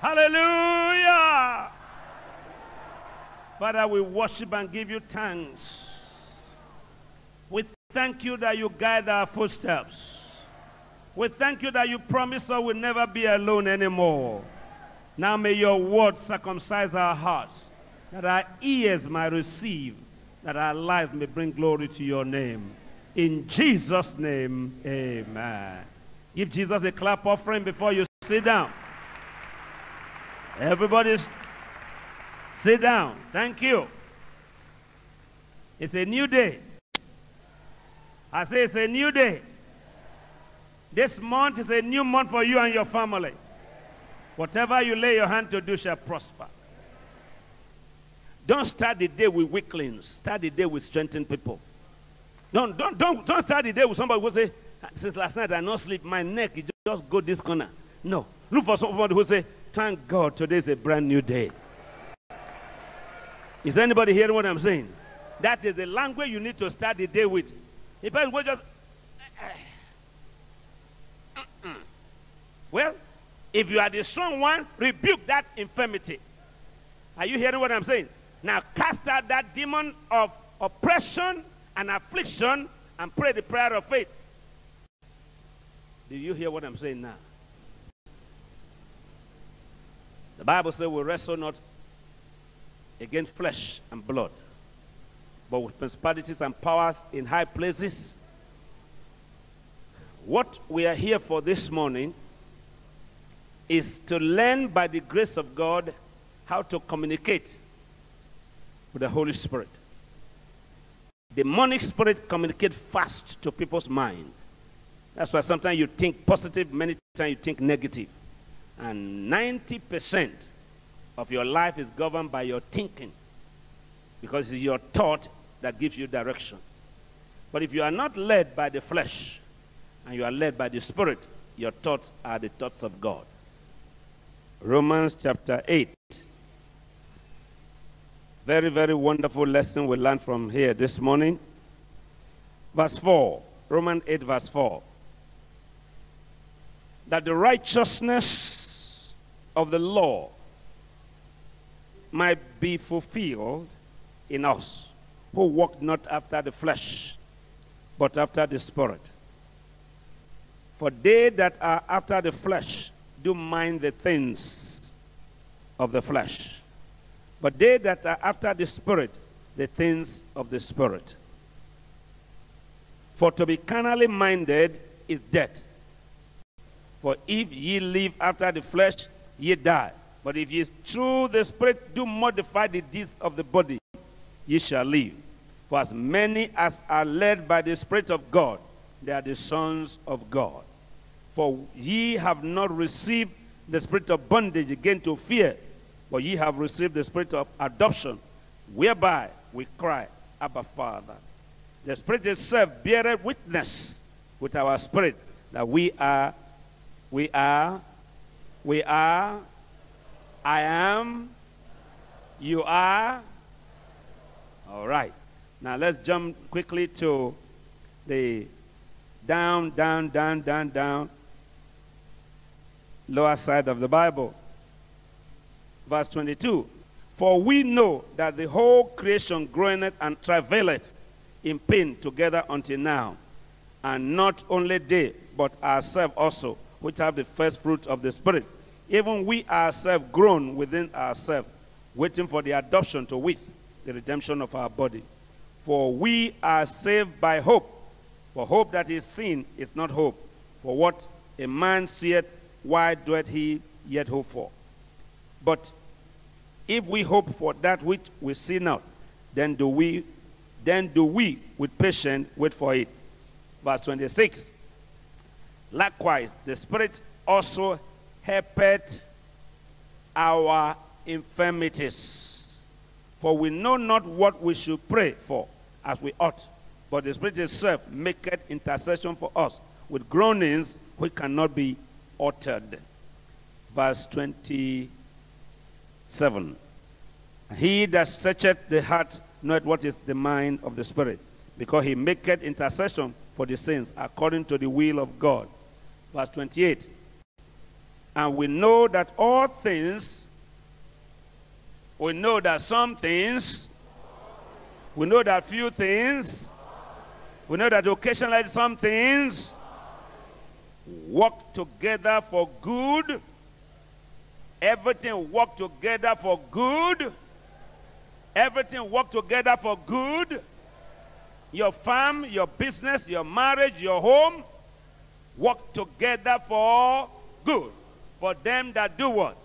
Hallelujah. Father, we worship and give you thanks. We thank you that you guide our footsteps. We thank you that you promise us we'll never be alone anymore. Now may your word circumcise our hearts, that our ears might receive, that our lives may bring glory to your name. In Jesus' name, amen. Give Jesus a clap offering before you sit down. Everybody's sit down. Thank you. It's a new day. I say it's a new day. This month is a new month for you and your family. Whatever you lay your hand to do shall prosper. Don't start the day with weaklings. Start the day with strengthened people. Don't, don't, don't, don't start the day with somebody who say, ah, since last night I not sleep, my neck is just go this corner. No. Look for somebody who say, thank God today is a brand new day. Is anybody hearing what I'm saying? That is the language you need to start the day with. If I will just, well, if you are the strong one, rebuke that infirmity. Are you hearing what I'm saying? Now cast out that demon of oppression and affliction and pray the prayer of faith. Do you hear what I'm saying now? The Bible says we wrestle not against flesh and blood, but with principalities and powers in high places. What we are here for this morning is to learn by the grace of God how to communicate with the Holy Spirit. Demonic spirit communicate fast to people's mind. That's why sometimes you think positive, many times you think negative. And 90% of your life is governed by your thinking because it's your thought that gives you direction. But if you are not led by the flesh and you are led by the spirit, your thoughts are the thoughts of God. Romans chapter 8. Very, very wonderful lesson we learned from here this morning. Verse 4. Romans 8, verse 4. That the righteousness of the law might be fulfilled in us who walk not after the flesh, but after the Spirit. For they that are after the flesh do mind the things of the flesh but they that are after the Spirit, the things of the Spirit. For to be carnally minded is death. For if ye live after the flesh, ye die. But if ye through the Spirit do modify the deeds of the body, ye shall live. For as many as are led by the Spirit of God, they are the sons of God. For ye have not received the spirit of bondage again to fear, but ye have received the spirit of adoption, whereby we cry, Abba, Father. The Spirit itself beareth witness with our spirit that we are, we are, we are, I am, you are. All right. Now let's jump quickly to the down, down, down, down, down, lower side of the Bible verse 22. For we know that the whole creation groaneth and travaileth in pain together until now. And not only they, but ourselves also, which have the first fruit of the Spirit. Even we ourselves groan within ourselves, waiting for the adoption to wit, the redemption of our body. For we are saved by hope. For hope that is seen is not hope. For what a man seeth, why doeth he yet hope for? But if we hope for that which we see not, then do we then do we with patience wait for it. Verse 26. Likewise, the Spirit also helpeth our infirmities. For we know not what we should pray for as we ought, but the Spirit itself maketh intercession for us with groanings which cannot be uttered. Verse 27. He that searcheth the heart knoweth what is the mind of the Spirit, because he maketh intercession for the saints according to the will of God. Verse 28. And we know that all things, we know that some things, we know that few things, we know that occasionally some things work together for good. Everything work together for good. Everything work together for good. Your farm, your business, your marriage, your home work together for good. For them that do what?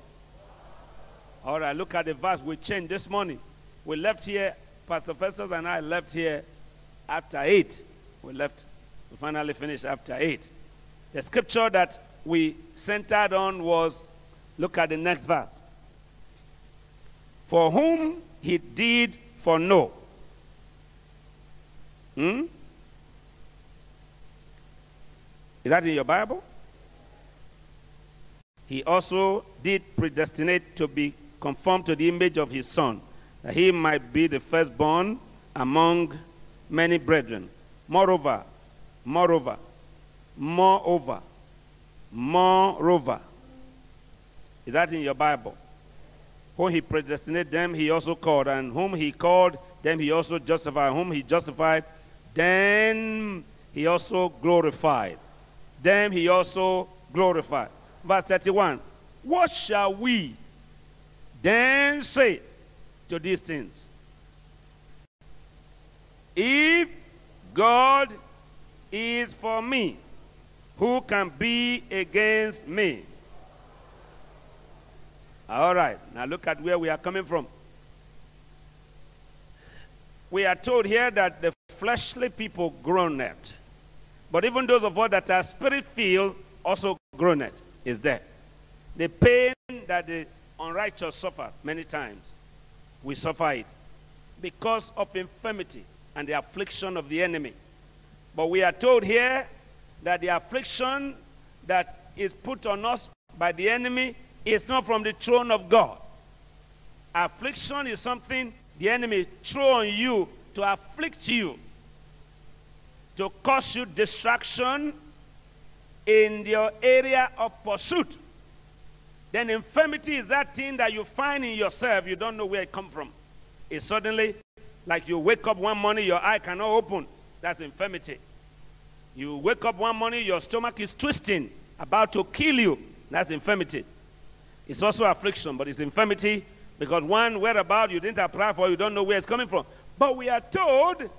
All right, look at the verse we changed this morning. We left here, Pastor Festus and I left here after 8. We left, we finally finished after 8. The scripture that we centered on was, look at the next verse. For whom he did foreknow. Hmm? Is that in your Bible? He also did predestinate to be conformed to the image of his Son, that he might be the firstborn among many brethren. Moreover, moreover, moreover, moreover. Is that in your Bible? Whom he predestinated, them he also called, and whom he called, them he also justified. Whom he justified, then he also glorified. Them he also glorified. Verse 31. What shall we then say to these things? If God is for me, who can be against me? All right, now look at where we are coming from. We are told here that the fleshly people groan at. But even those of us that are spirit filled also groan at is there. The pain that the unrighteous suffer many times, we suffer it because of infirmity and the affliction of the enemy. But we are told here that the affliction that is put on us by the enemy is not from the throne of God. Affliction is something the enemy throw on you to afflict you, to cause you distraction in your area of pursuit. Then infirmity is that thing that you find in yourself, you don't know where it come from. It's suddenly like you wake up one morning, your eye cannot open. That's infirmity. You wake up one morning, your stomach is twisting, about to kill you. That's infirmity. It's also affliction, but it's infirmity because one whereabout you didn't apply for, you don't know where it's coming from. But we are told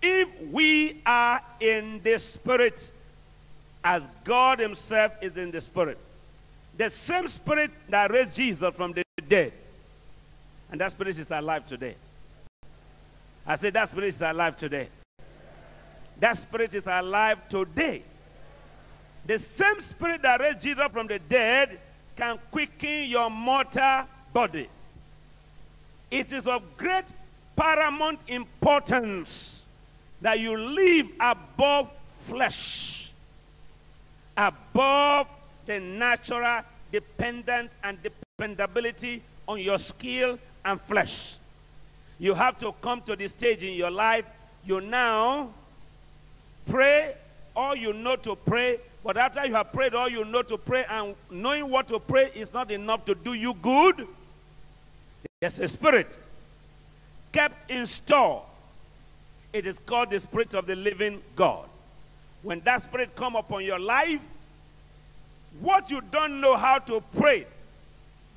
if we are in the spirit, as God Himself is in the spirit, the same spirit that raised Jesus from the dead, and that spirit is alive today. I said that spirit is alive today. That spirit is alive today. The same spirit that raised Jesus from the dead can quicken your mortal body. It is of great paramount importance that you live above flesh, above the natural dependence and dependability on your skill and flesh. You have to come to the stage in your life, you now pray all you know to pray, but after you have prayed all you know to pray, and knowing what to pray is not enough to do you good, there's a spirit kept in store. It is called the spirit of the living God. When that spirit come upon your life, what you don't know how to pray,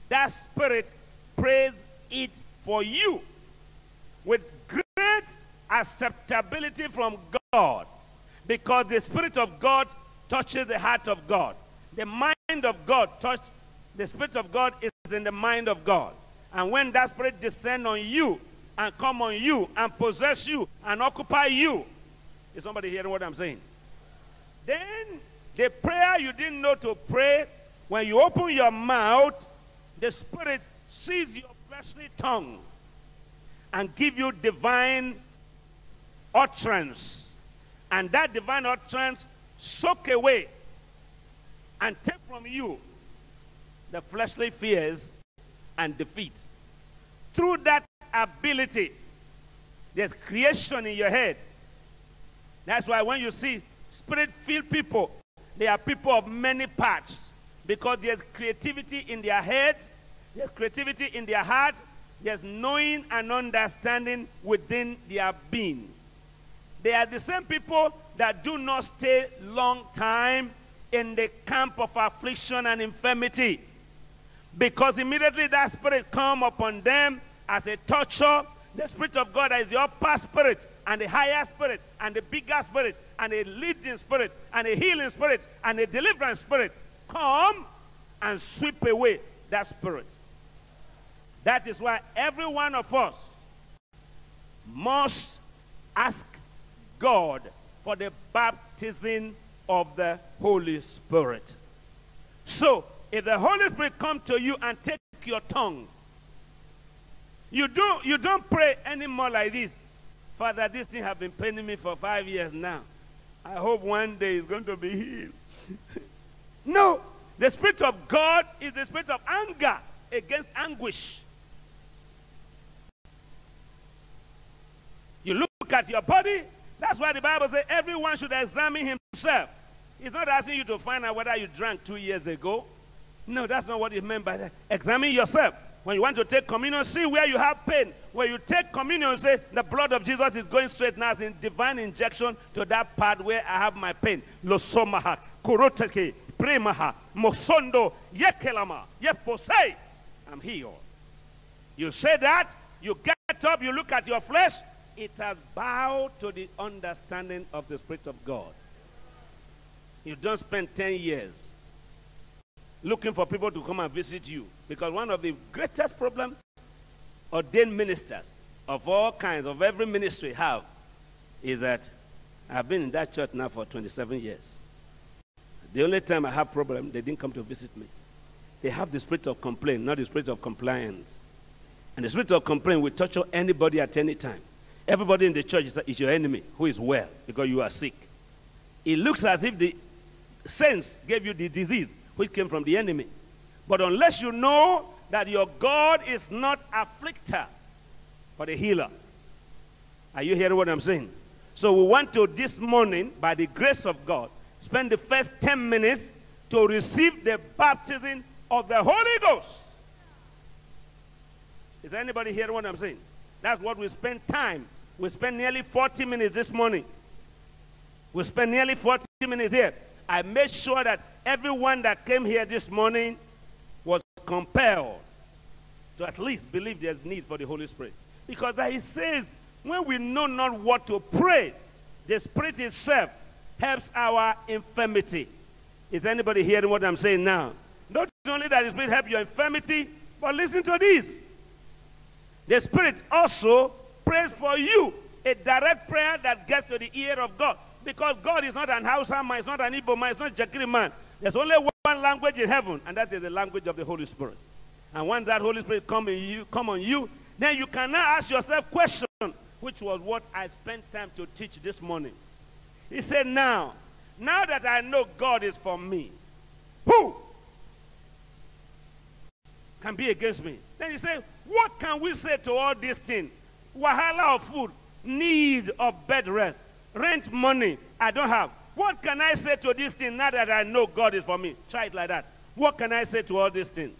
that spirit prays it for you with great acceptability from God because the spirit of God touches the heart of God. The mind of God touch the spirit of God is in the mind of God. And when that spirit descend on you and come on you and possess you and occupy you, is somebody hearing what I'm saying? Then the prayer you didn't know to pray, when you open your mouth, the spirit sees your fleshly tongue and give you divine utterance. And that divine utterance soak away and take from you the fleshly fears and defeat. Through that ability, there's creation in your head. That's why when you see spirit filled people, they are people of many parts. Because there's creativity in their head, there's creativity in their heart, there's knowing and understanding within their being. They are the same people that do not stay long time in the camp of affliction and infirmity. Because immediately that spirit come upon them as a torture, the spirit of God is the upper spirit and the higher spirit and the bigger spirit and a leading spirit and a healing spirit and a deliverance spirit come and sweep away that spirit. That is why every one of us must ask God for the baptism of the Holy Spirit. So, if the Holy Spirit come to you and take your tongue, you don't, you don't pray anymore like this. Father, this thing has been paining me for five years now. I hope one day it's going to be healed. no, the Spirit of God is the spirit of anger against anguish. You look at your body, that's why the Bible says everyone should examine himself. It's not asking you to find out whether you drank two years ago. No, that's not what it meant by that. Examine yourself. When you want to take communion, see where you have pain. When you take communion, say, the blood of Jesus is going straight now in divine injection to that part where I have my pain. Losomaha, kuroteke, premaha, mosondo, yekelama, yefosei. I'm healed. You say that, you get up, you look at your flesh, it has bowed to the understanding of the Spirit of God. You don't spend 10 years looking for people to come and visit you. Because one of the greatest problems ordained ministers of all kinds, of every ministry have, is that I've been in that church now for 27 years. The only time I have problem, they didn't come to visit me. They have the spirit of complaint, not the spirit of compliance. And the spirit of complaint will torture anybody at any time. Everybody in the church is, is your enemy who is well because you are sick. It looks as if the saints gave you the disease which came from the enemy. But unless you know that your God is not afflictor, but a healer. Are you hearing what I'm saying? So we want to this morning, by the grace of God, spend the first 10 minutes to receive the baptism of the Holy Ghost. Is anybody hearing what I'm saying? That's what we spend time. We spend nearly 40 minutes this morning. We spend nearly 40 minutes here. I made sure that everyone that came here this morning compelled to at least believe there's need for the Holy Spirit. Because he says, when we know not what to pray, the Spirit itself helps our infirmity. Is anybody hearing what I'm saying now? Not only that the Spirit helps your infirmity, but listen to this. The Spirit also prays for you a direct prayer that gets to the ear of God. Because God is not an Hausa man, it's not an Igbo man, it's not Jakiri man. There's only one language in heaven, and that is the language of the Holy Spirit. And once that Holy Spirit come, in you, come on you, then you can now ask yourself question, which was what I spent time to teach this morning. He said, now, now that I know God is for me, who can be against me? Then he said, what can we say to all these things? Wahala of food, need of bed rest, rent money I don't have. What can I say to this thing now that I know God is for me? Try it like that. What can I say to all these things?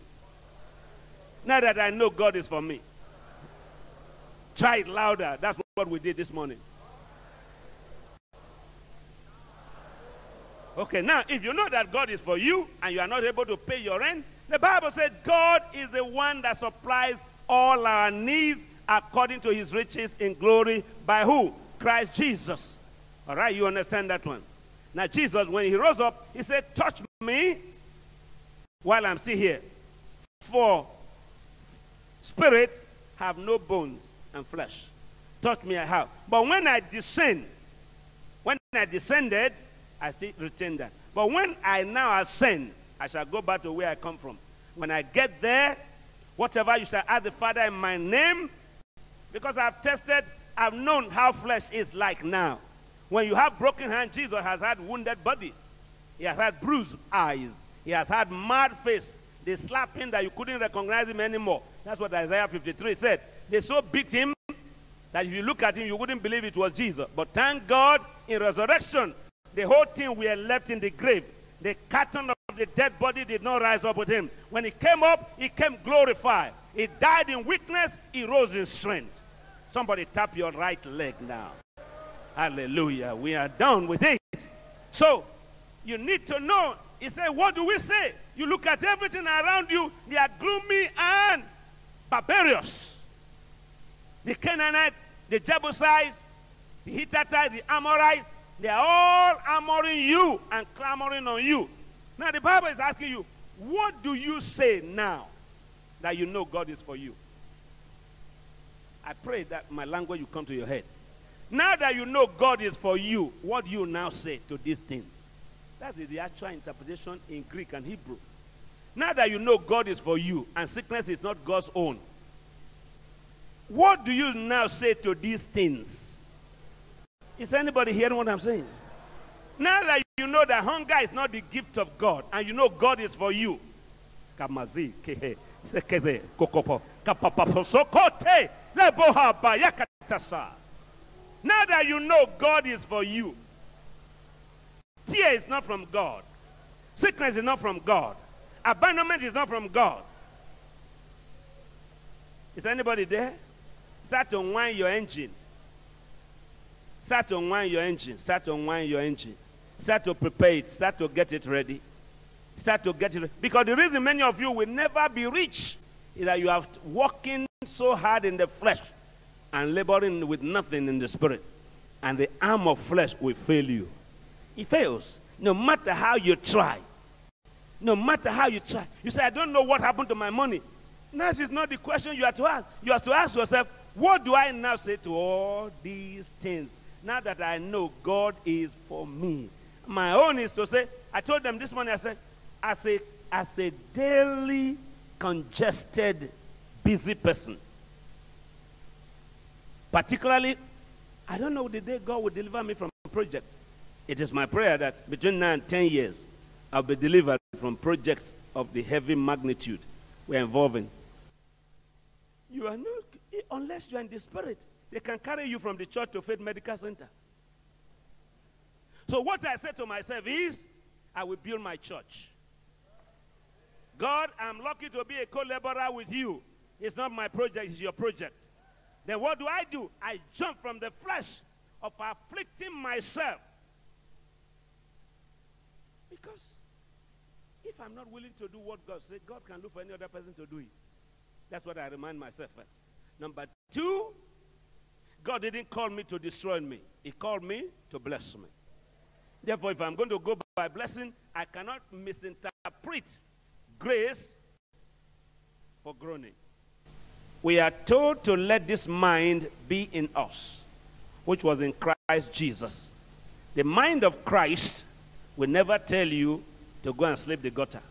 Now that I know God is for me. Try it louder. That's what we did this morning. Okay, now if you know that God is for you and you are not able to pay your rent, the Bible said God is the one that supplies all our needs according to his riches in glory by who? Christ Jesus. All right, you understand that one. Now, Jesus, when he rose up, he said, Touch me while I'm still here. For spirit have no bones and flesh. Touch me, I have. But when I descend, when I descended, I still retain that. But when I now ascend, I shall go back to where I come from. When I get there, whatever you shall ask the Father in my name, because I've tested, I've known how flesh is like now. When you have broken hand, Jesus has had wounded body. He has had bruised eyes. He has had mad face. They slapped him that you couldn't recognize him anymore. That's what Isaiah 53 said. They so beat him that if you look at him, you wouldn't believe it was Jesus. But thank God, in resurrection, the whole thing we are left in the grave. The carton of the dead body did not rise up with him. When he came up, he came glorified. He died in weakness, he rose in strength. Somebody tap your right leg now. Hallelujah. We are done with it. So, you need to know. He said, What do we say? You look at everything around you, they are gloomy and barbarous. The Canaanites, the Jebusites, the Hittites, the Amorites, they are all armoring you and clamoring on you. Now, the Bible is asking you, what do you say now that you know God is for you? I pray that my language will come to your head. Now that you know God is for you, what do you now say to these things? That is the actual interpretation in Greek and Hebrew. Now that you know God is for you and sickness is not God's own, what do you now say to these things? Is anybody hearing what I'm saying? Now that you know that hunger is not the gift of God and you know God is for you. Now that you know God is for you, tear is not from God, sickness is not from God, abandonment is not from God. Is anybody there? Start to wind your engine. Start to wind your engine. Start to wind your engine. Start to prepare it. Start to get it ready. Start to get it ready. Because the reason many of you will never be rich is that you are working so hard in the flesh and laboring with nothing in the spirit. And the arm of flesh will fail you. It fails. No matter how you try. No matter how you try. You say, I don't know what happened to my money. That is not the question you have to ask. You have to ask yourself, what do I now say to all these things? Now that I know God is for me. My own is to say, I told them this morning, I said, as a, as a daily congested, busy person, particularly, I don't know the day God will deliver me from project. It is my prayer that between now and 10 years, I'll be delivered from projects of the heavy magnitude we're involving. You are not, unless you are in the spirit, they can carry you from the church to Faith Medical Center. So, what I said to myself is, I will build my church. God, I'm lucky to be a co laborer with you. It's not my project, it's your project. Then what do I do? I jump from the flesh of afflicting myself. Because if I'm not willing to do what God said, God can look for any other person to do it. That's what I remind myself first. Number two, God didn't call me to destroy me. He called me to bless me. Therefore, if I'm going to go by blessing, I cannot misinterpret grace for groaning. We are told to let this mind be in us, which was in Christ Jesus. The mind of Christ will never tell you to go and sleep the gutter.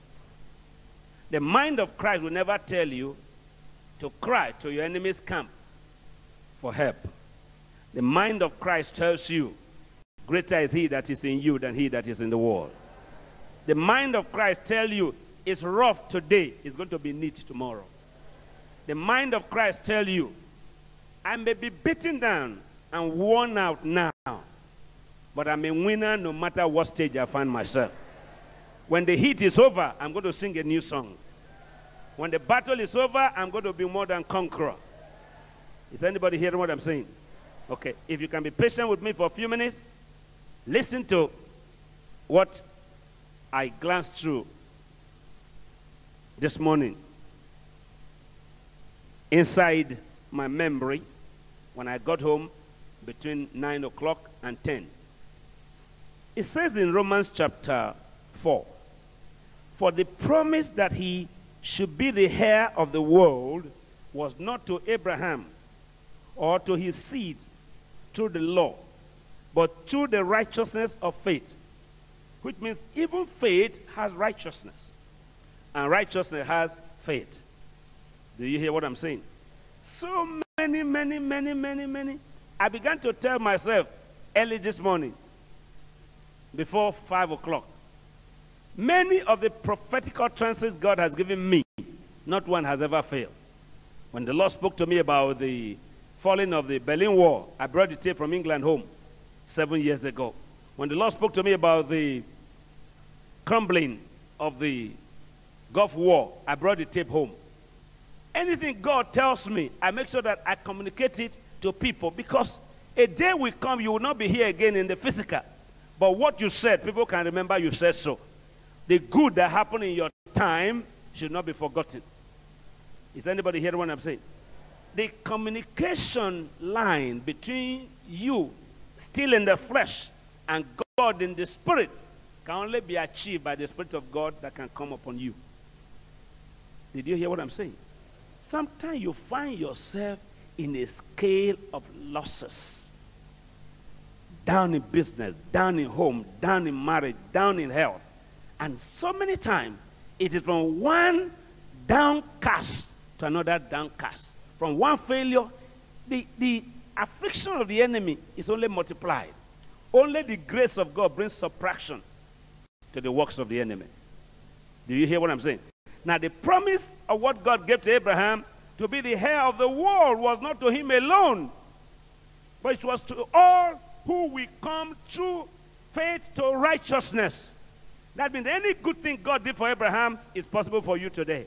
The mind of Christ will never tell you to cry to your enemy's camp for help. The mind of Christ tells you, greater is he that is in you than he that is in the world. The mind of Christ tells you, it's rough today, it's going to be neat tomorrow. The mind of Christ tells you, I may be beaten down and worn out now, but I'm a winner no matter what stage I find myself. When the heat is over, I'm going to sing a new song. When the battle is over, I'm going to be more than conqueror. Is anybody hearing what I'm saying? Okay, if you can be patient with me for a few minutes, listen to what I glanced through this morning inside my memory when I got home between 9 o'clock and 10. It says in Romans chapter 4 For the promise that he should be the heir of the world was not to Abraham or to his seed through the law, but through the righteousness of faith. Which means even faith has righteousness, and righteousness has faith. Do you hear what I'm saying? So many, many, many, many, many. I began to tell myself early this morning, before 5 o'clock, many of the prophetic utterances God has given me, not one has ever failed. When the Lord spoke to me about the falling of the Berlin Wall. I brought the tape from England home seven years ago. When the Lord spoke to me about the crumbling of the Gulf War, I brought the tape home. Anything God tells me, I make sure that I communicate it to people because a day will come, you will not be here again in the physical. But what you said, people can remember you said so. The good that happened in your time should not be forgotten. Is anybody hearing what I'm saying? The communication line between you, still in the flesh, and God in the spirit can only be achieved by the Spirit of God that can come upon you. Did you hear what I'm saying? Sometimes you find yourself in a scale of losses. Down in business, down in home, down in marriage, down in health. And so many times, it is from one downcast to another downcast. From one failure, the, the affliction of the enemy is only multiplied. Only the grace of God brings subtraction to the works of the enemy. Do you hear what I'm saying? Now, the promise of what God gave to Abraham to be the heir of the world was not to him alone, but it was to all who will come through faith to righteousness. That means any good thing God did for Abraham is possible for you today.